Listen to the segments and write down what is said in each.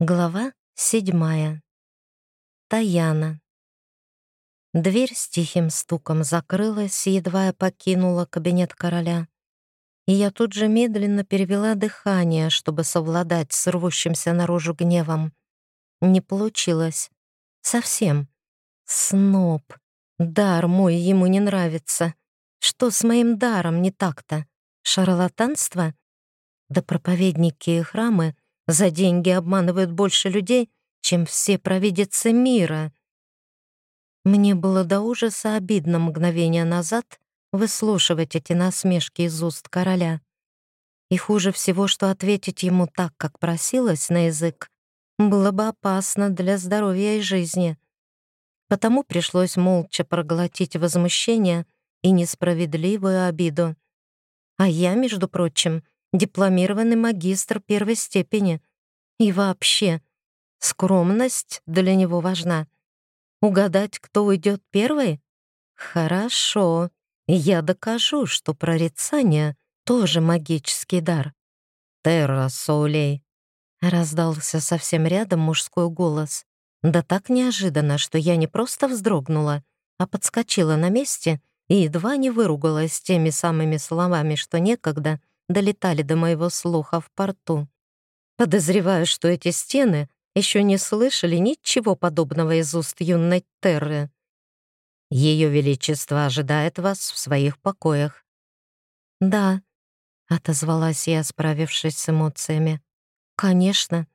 Глава седьмая. Таяна. Дверь с тихим стуком закрылась, едва я покинула кабинет короля. И я тут же медленно перевела дыхание, чтобы совладать с рвущимся наружу гневом. Не получилось. Совсем. Сноб. Дар мой ему не нравится. Что с моим даром не так-то? Шарлатанство? Да проповедники и храмы — за деньги обманывают больше людей, чем все провидицы мира. Мне было до ужаса обидно мгновение назад выслушивать эти насмешки из уст короля. И хуже всего, что ответить ему так, как просилось на язык, было бы опасно для здоровья и жизни. Потому пришлось молча проглотить возмущение и несправедливую обиду. А я, между прочим, дипломированный магистр первой степени. И вообще, скромность для него важна. Угадать, кто уйдет первый? Хорошо. Я докажу, что прорицание тоже магический дар. Терра Соулей. Раздался совсем рядом мужской голос. Да так неожиданно, что я не просто вздрогнула, а подскочила на месте и едва не выругалась теми самыми словами, что некогда долетали до моего слуха в порту. Подозреваю, что эти стены еще не слышали ничего подобного из уст юной Терры. Ее Величество ожидает вас в своих покоях. «Да», — отозвалась я, справившись с эмоциями. «Конечно.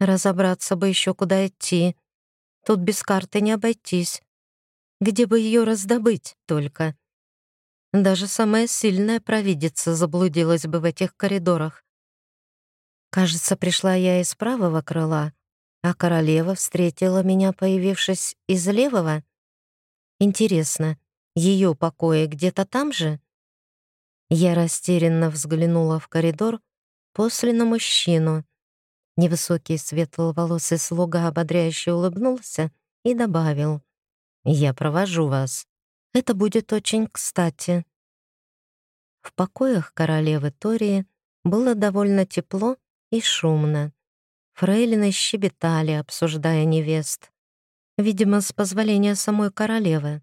Разобраться бы еще куда идти. Тут без карты не обойтись. Где бы ее раздобыть только?» Даже самая сильная провидица заблудилась бы в этих коридорах. Кажется, пришла я из правого крыла, а королева встретила меня, появившись из левого. Интересно, ее покои где-то там же? Я растерянно взглянула в коридор, после на мужчину. Невысокий светловолосый слуга ободряюще улыбнулся и добавил, «Я провожу вас». Это будет очень кстати. В покоях королевы Тории было довольно тепло и шумно. Фрейлины щебетали, обсуждая невест. Видимо, с позволения самой королевы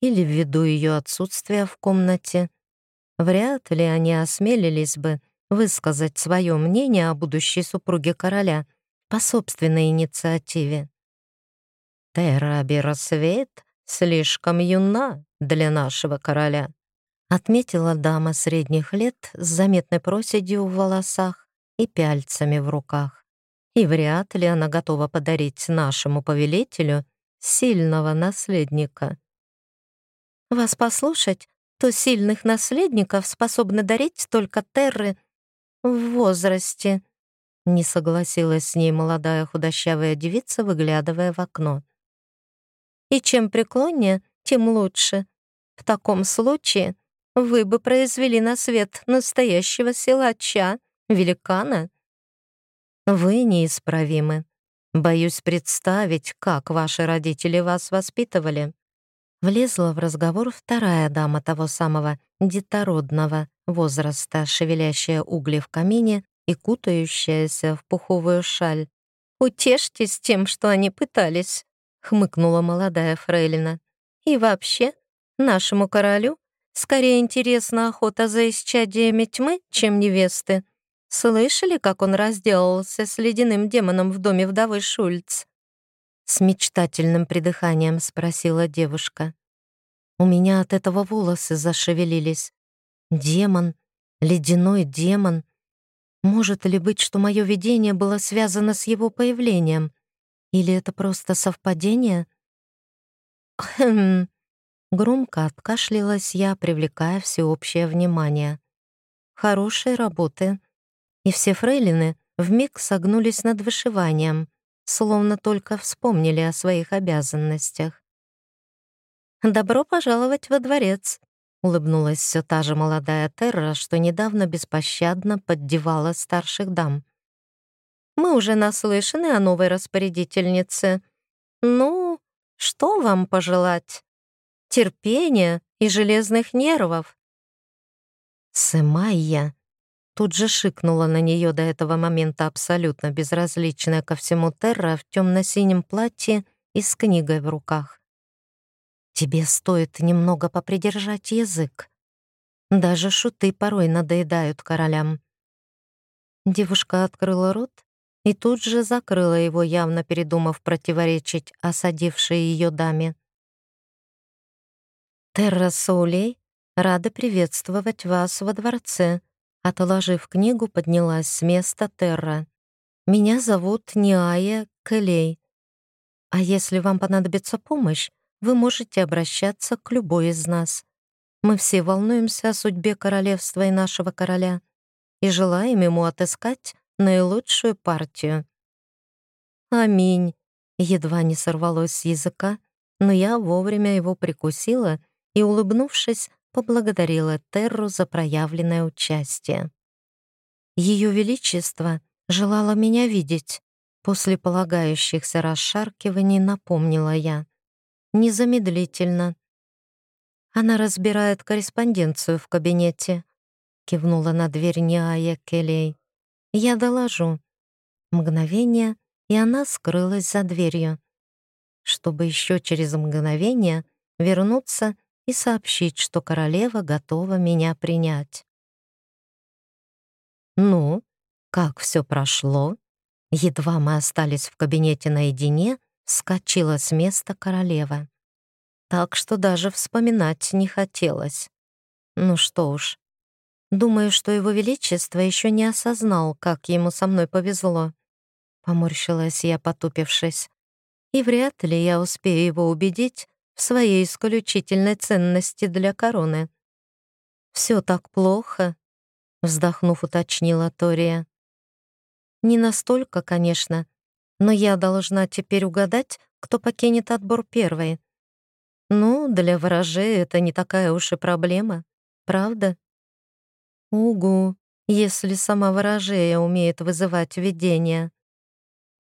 или ввиду ее отсутствия в комнате. Вряд ли они осмелились бы высказать свое мнение о будущей супруге короля по собственной инициативе. Терра Рассвет слишком юна для нашего короля», — отметила дама средних лет с заметной проседью в волосах и пяльцами в руках. И вряд ли она готова подарить нашему повелителю сильного наследника. «Вас послушать, то сильных наследников способны дарить только терры в возрасте», — не согласилась с ней молодая худощавая девица, выглядывая в окно. «И чем преклоннее, тем лучше. В таком случае вы бы произвели на свет настоящего силача, великана. Вы неисправимы. Боюсь представить, как ваши родители вас воспитывали. Влезла в разговор вторая дама того самого детородного возраста, шевелящая угли в камине и кутающаяся в пуховую шаль. «Утешьтесь тем, что они пытались», — хмыкнула молодая фрейлина. И вообще, нашему королю скорее интересна охота за исчадиями тьмы, чем невесты. Слышали, как он разделался с ледяным демоном в доме вдовы Шульц?» С мечтательным придыханием спросила девушка. У меня от этого волосы зашевелились. Демон, ледяной демон. Может ли быть, что мое видение было связано с его появлением? Или это просто совпадение? «Хм...» Громко откашлялась я, привлекая всеобщее внимание. «Хорошей работы». И все фрейлины вмиг согнулись над вышиванием, словно только вспомнили о своих обязанностях. «Добро пожаловать во дворец», — улыбнулась все та же молодая Терра, что недавно беспощадно поддевала старших дам. «Мы уже наслышаны о новой распорядительнице. Ну, что вам пожелать? Терпения и железных нервов. Сымайя. Тут же шикнула на нее до этого момента абсолютно безразличная ко всему Терра в темно-синем платье и с книгой в руках. «Тебе стоит немного попридержать язык. Даже шуты порой надоедают королям». Девушка открыла рот и тут же закрыла его, явно передумав противоречить осадившей ее даме. «Терра Соулей рада приветствовать вас во дворце», Отложив книгу, поднялась с места Терра. «Меня зовут Ниая Кэлей. А если вам понадобится помощь, вы можете обращаться к любой из нас. Мы все волнуемся о судьбе королевства и нашего короля и желаем ему отыскать наилучшую партию». «Аминь», — едва не сорвалось с языка, но я вовремя его прикусила и, улыбнувшись, поблагодарила Терру за проявленное участие. Ее Величество желало меня видеть. После полагающихся расшаркиваний напомнила я. Незамедлительно. Она разбирает корреспонденцию в кабинете. Кивнула на дверь Ниая Келей. Я доложу. Мгновение, и она скрылась за дверью. Чтобы еще через мгновение вернуться и сообщить, что королева готова меня принять. «Ну, как все прошло?» Едва мы остались в кабинете наедине, вскочила с места королева. Так что даже вспоминать не хотелось. Ну что уж, думаю, что его величество еще не осознал, как ему со мной повезло. Поморщилась я, потупившись. И вряд ли я успею его убедить, в своей исключительной ценности для короны. «Все так плохо», — вздохнув, уточнила Тория. «Не настолько, конечно, но я должна теперь угадать, кто покинет отбор первой. Ну, для ворожей это не такая уж и проблема, правда?» «Угу, если сама ворожея умеет вызывать видение».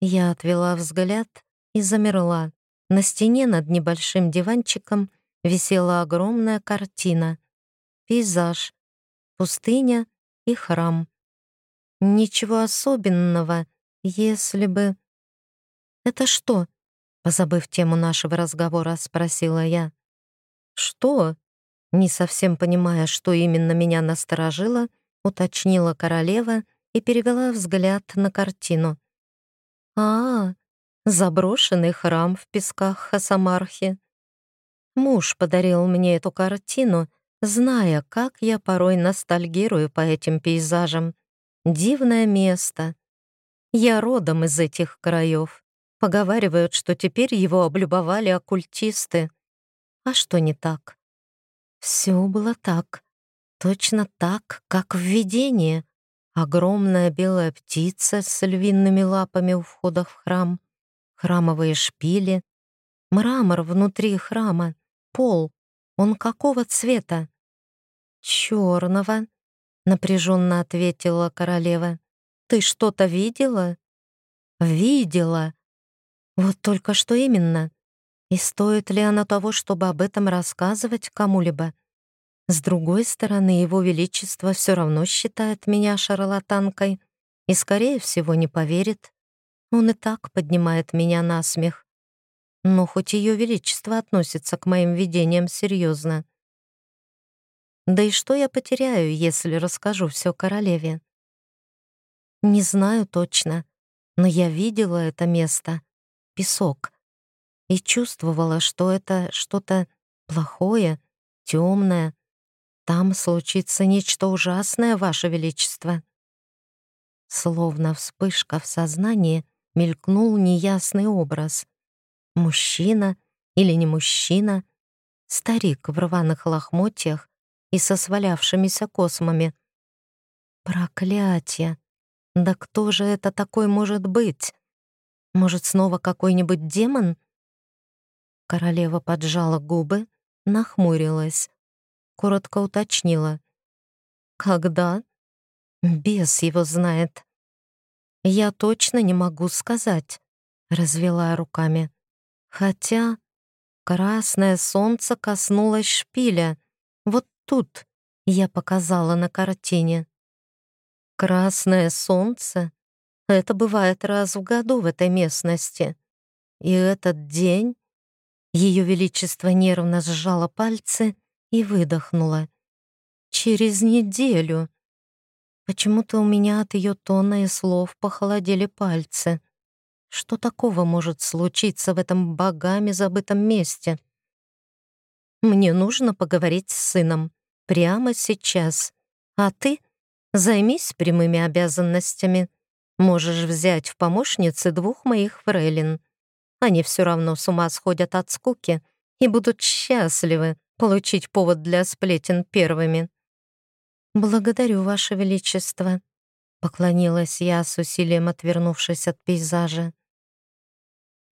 Я отвела взгляд и замерла. На стене над небольшим диванчиком висела огромная картина. Пейзаж, пустыня и храм. Ничего особенного, если бы... «Это что?» — позабыв тему нашего разговора, спросила я. «Что?» Не совсем понимая, что именно меня насторожило, уточнила королева и перевела взгляд на картину. «А, заброшенный храм в песках Хасамархи. Муж подарил мне эту картину, зная, как я порой ностальгирую по этим пейзажам. Дивное место. Я родом из этих краев. Поговаривают, что теперь его облюбовали оккультисты. А что не так? Все было так. Точно так, как в видении. Огромная белая птица с львиными лапами у входа в храм храмовые шпили, мрамор внутри храма, пол. Он какого цвета? Черного, напряженно ответила королева. Ты что-то видела? Видела. Вот только что именно. И стоит ли оно того, чтобы об этом рассказывать кому-либо? С другой стороны, его величество все равно считает меня шарлатанкой и, скорее всего, не поверит. Он и так поднимает меня на смех. Но хоть Ее Величество относится к моим видениям серьезно. Да и что я потеряю, если расскажу все королеве? Не знаю точно, но я видела это место, песок, и чувствовала, что это что-то плохое, темное. Там случится нечто ужасное, Ваше Величество. Словно вспышка в сознании, мелькнул неясный образ. Мужчина или не мужчина, старик в рваных лохмотьях и со свалявшимися космами. Проклятие! Да кто же это такой может быть? Может, снова какой-нибудь демон? Королева поджала губы, нахмурилась, коротко уточнила. «Когда?» Бес его знает. «Я точно не могу сказать», — развела руками. «Хотя красное солнце коснулось шпиля. Вот тут я показала на картине». Красное солнце — это бывает раз в году в этой местности. И этот день Ее Величество нервно сжало пальцы и выдохнула. «Через неделю». Почему-то у меня от ее тона и слов похолодели пальцы. Что такого может случиться в этом богами забытом месте? Мне нужно поговорить с сыном. Прямо сейчас. А ты займись прямыми обязанностями. Можешь взять в помощницы двух моих фрейлин. Они все равно с ума сходят от скуки и будут счастливы получить повод для сплетен первыми. «Благодарю, Ваше Величество», — поклонилась я с усилием, отвернувшись от пейзажа.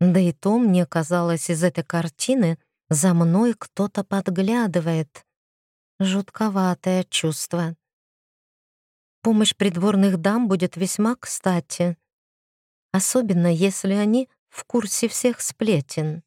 Да и то мне казалось из этой картины за мной кто-то подглядывает. Жутковатое чувство. Помощь придворных дам будет весьма кстати, особенно если они в курсе всех сплетен.